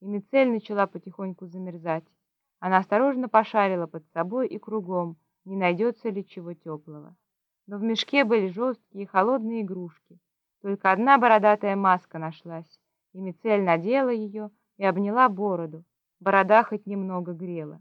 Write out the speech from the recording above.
и Мицель начала потихоньку замерзать. Она осторожно пошарила под собой и кругом, не найдется ли чего теплого. Но в мешке были жесткие холодные игрушки. Только одна бородатая маска нашлась, и Мицель надела ее и обняла бороду. Борода хоть немного грела.